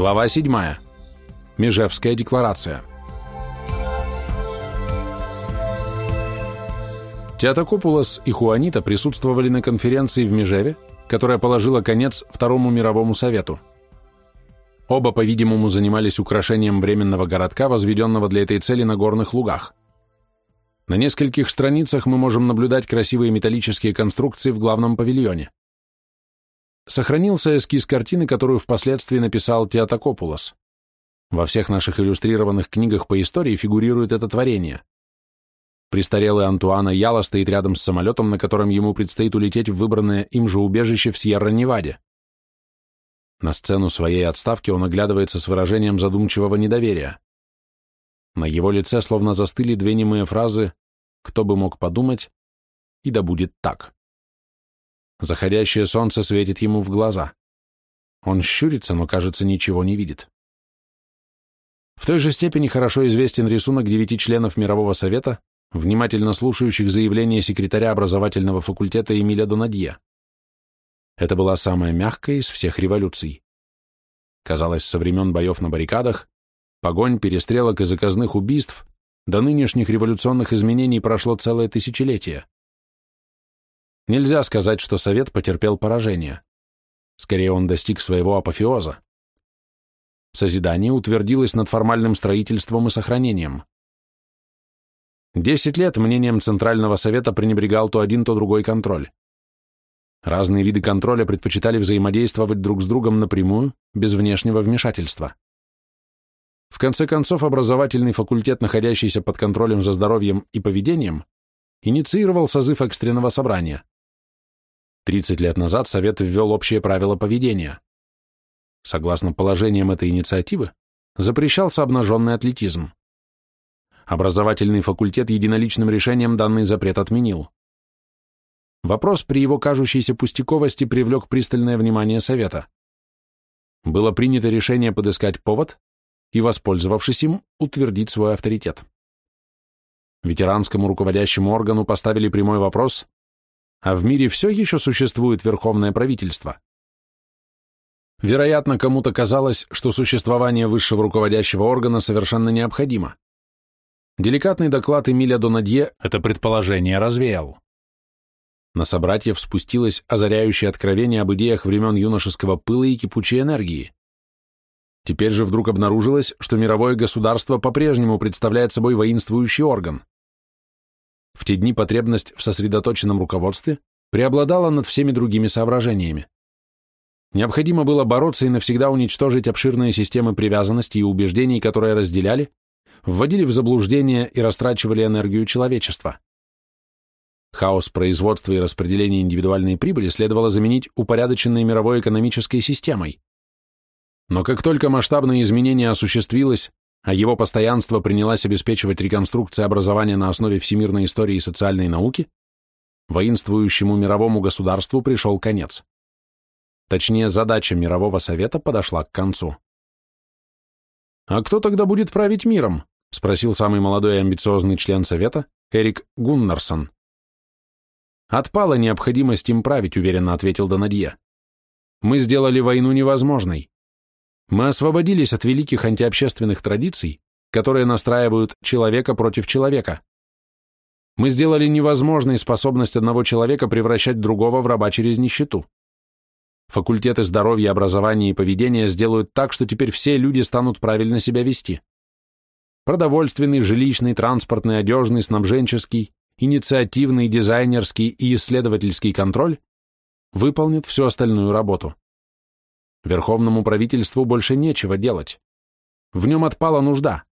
Глава 7. Межевская декларация. Теотокопулос и Хуанита присутствовали на конференции в Межеве, которая положила конец Второму мировому совету. Оба, по-видимому, занимались украшением временного городка, возведенного для этой цели на горных лугах. На нескольких страницах мы можем наблюдать красивые металлические конструкции в главном павильоне сохранился эскиз картины, которую впоследствии написал Теотокопулос. Во всех наших иллюстрированных книгах по истории фигурирует это творение. Престарелый Антуана Яла стоит рядом с самолетом, на котором ему предстоит улететь в выбранное им же убежище в Сьерра-Неваде. На сцену своей отставки он оглядывается с выражением задумчивого недоверия. На его лице словно застыли две немые фразы «Кто бы мог подумать?» и «Да будет так». Заходящее солнце светит ему в глаза. Он щурится, но, кажется, ничего не видит. В той же степени хорошо известен рисунок девяти членов Мирового Совета, внимательно слушающих заявление секретаря образовательного факультета Эмиля Донадье. Это была самая мягкая из всех революций. Казалось, со времен боев на баррикадах, погонь, перестрелок и заказных убийств до нынешних революционных изменений прошло целое тысячелетие. Нельзя сказать, что Совет потерпел поражение. Скорее, он достиг своего апофеоза. Созидание утвердилось над формальным строительством и сохранением. Десять лет мнением Центрального Совета пренебрегал то один, то другой контроль. Разные виды контроля предпочитали взаимодействовать друг с другом напрямую, без внешнего вмешательства. В конце концов, образовательный факультет, находящийся под контролем за здоровьем и поведением, инициировал созыв экстренного собрания. 30 лет назад Совет ввел общее правило поведения. Согласно положениям этой инициативы, запрещался обнаженный атлетизм. Образовательный факультет единоличным решением данный запрет отменил. Вопрос при его кажущейся пустяковости привлек пристальное внимание Совета. Было принято решение подыскать повод и, воспользовавшись им, утвердить свой авторитет. Ветеранскому руководящему органу поставили прямой вопрос, а в мире все еще существует верховное правительство. Вероятно, кому-то казалось, что существование высшего руководящего органа совершенно необходимо. Деликатный доклад Эмиля Донадье это предположение развеял. На собратьев спустилось озаряющее откровение об идеях времен юношеского пыла и кипучей энергии. Теперь же вдруг обнаружилось, что мировое государство по-прежнему представляет собой воинствующий орган. В те дни потребность в сосредоточенном руководстве преобладала над всеми другими соображениями. Необходимо было бороться и навсегда уничтожить обширные системы привязанности и убеждений, которые разделяли, вводили в заблуждение и растрачивали энергию человечества. Хаос производства и распределения индивидуальной прибыли следовало заменить упорядоченной мировой экономической системой. Но как только масштабное изменение осуществилось, а его постоянство принялась обеспечивать реконструкция образования на основе всемирной истории и социальной науки, воинствующему мировому государству пришел конец. Точнее, задача Мирового Совета подошла к концу. «А кто тогда будет править миром?» — спросил самый молодой и амбициозный член Совета, Эрик Гуннарсон. «Отпала необходимость им править», — уверенно ответил Донадье. «Мы сделали войну невозможной. Мы освободились от великих антиобщественных традиций, которые настраивают человека против человека. Мы сделали невозможной способность одного человека превращать другого в раба через нищету. Факультеты здоровья, образования и поведения сделают так, что теперь все люди станут правильно себя вести. Продовольственный, жилищный, транспортный, одежный, снабженческий, инициативный, дизайнерский и исследовательский контроль выполнят всю остальную работу. Верховному правительству больше нечего делать. В нем отпала нужда.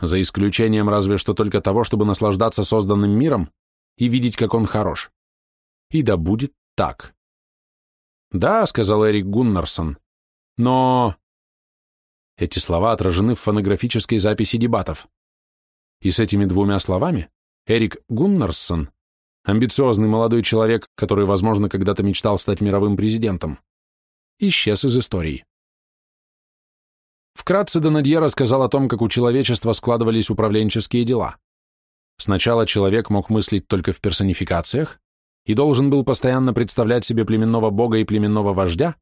За исключением разве что только того, чтобы наслаждаться созданным миром и видеть, как он хорош. И да будет так. «Да», — сказал Эрик Гуннарсон, — «но...» Эти слова отражены в фонографической записи дебатов. И с этими двумя словами Эрик Гуннарсон, амбициозный молодой человек, который, возможно, когда-то мечтал стать мировым президентом, исчез из истории. Вкратце Донадье рассказал о том, как у человечества складывались управленческие дела. Сначала человек мог мыслить только в персонификациях и должен был постоянно представлять себе племенного бога и племенного вождя,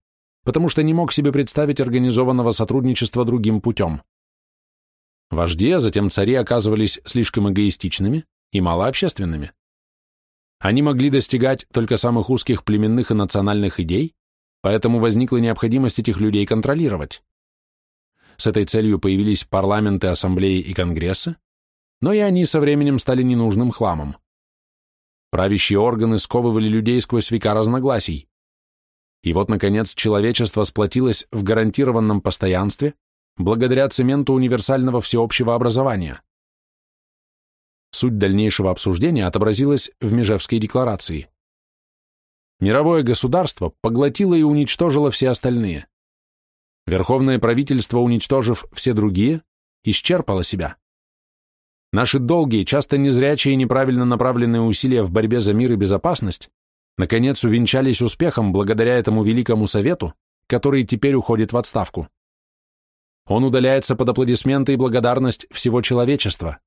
потому что не мог себе представить организованного сотрудничества другим путем. Вожди, а затем цари оказывались слишком эгоистичными и малообщественными. Они могли достигать только самых узких племенных и национальных идей, поэтому возникла необходимость этих людей контролировать. С этой целью появились парламенты, ассамблеи и конгрессы, но и они со временем стали ненужным хламом. Правящие органы сковывали людей сквозь века разногласий. И вот, наконец, человечество сплотилось в гарантированном постоянстве благодаря цементу универсального всеобщего образования. Суть дальнейшего обсуждения отобразилась в Межевской декларации. Мировое государство поглотило и уничтожило все остальные. Верховное правительство, уничтожив все другие, исчерпало себя. Наши долгие, часто незрячие и неправильно направленные усилия в борьбе за мир и безопасность наконец увенчались успехом благодаря этому Великому Совету, который теперь уходит в отставку. Он удаляется под аплодисменты и благодарность всего человечества.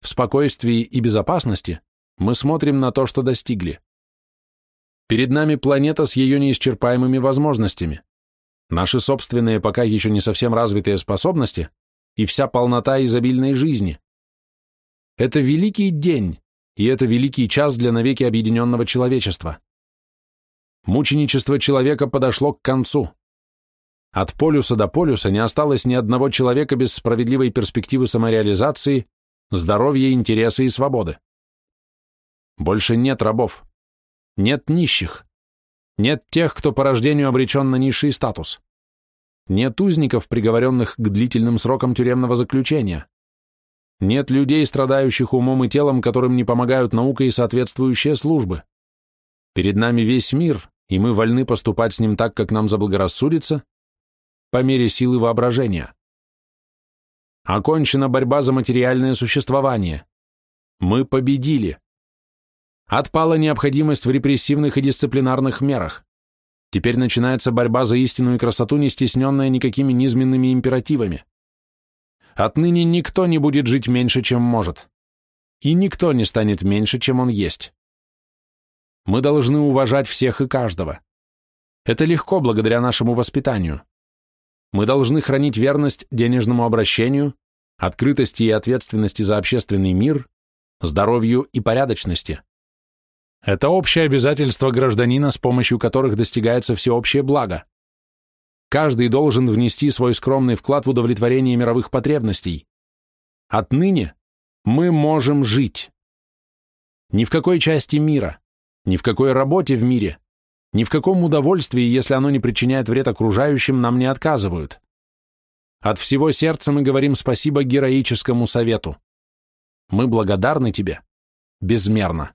В спокойствии и безопасности мы смотрим на то, что достигли. Перед нами планета с ее неисчерпаемыми возможностями, наши собственные пока еще не совсем развитые способности и вся полнота изобильной жизни. Это великий день, и это великий час для навеки объединенного человечества. Мученичество человека подошло к концу. От полюса до полюса не осталось ни одного человека без справедливой перспективы самореализации, здоровья, интереса и свободы. Больше нет рабов, нет нищих, нет тех, кто по рождению обречен на низший статус, нет узников, приговоренных к длительным срокам тюремного заключения, нет людей, страдающих умом и телом, которым не помогают наука и соответствующие службы. Перед нами весь мир, и мы вольны поступать с ним так, как нам заблагорассудится, по мере силы воображения. Окончена борьба за материальное существование. Мы победили. Отпала необходимость в репрессивных и дисциплинарных мерах. Теперь начинается борьба за истинную красоту, не стесненная никакими низменными императивами. Отныне никто не будет жить меньше, чем может. И никто не станет меньше, чем он есть. Мы должны уважать всех и каждого. Это легко благодаря нашему воспитанию. Мы должны хранить верность денежному обращению, открытости и ответственности за общественный мир, здоровью и порядочности. Это общее обязательство гражданина, с помощью которых достигается всеобщее благо. Каждый должен внести свой скромный вклад в удовлетворение мировых потребностей. Отныне мы можем жить. Ни в какой части мира, ни в какой работе в мире ни в каком удовольствии, если оно не причиняет вред окружающим, нам не отказывают. От всего сердца мы говорим спасибо героическому совету. Мы благодарны тебе безмерно.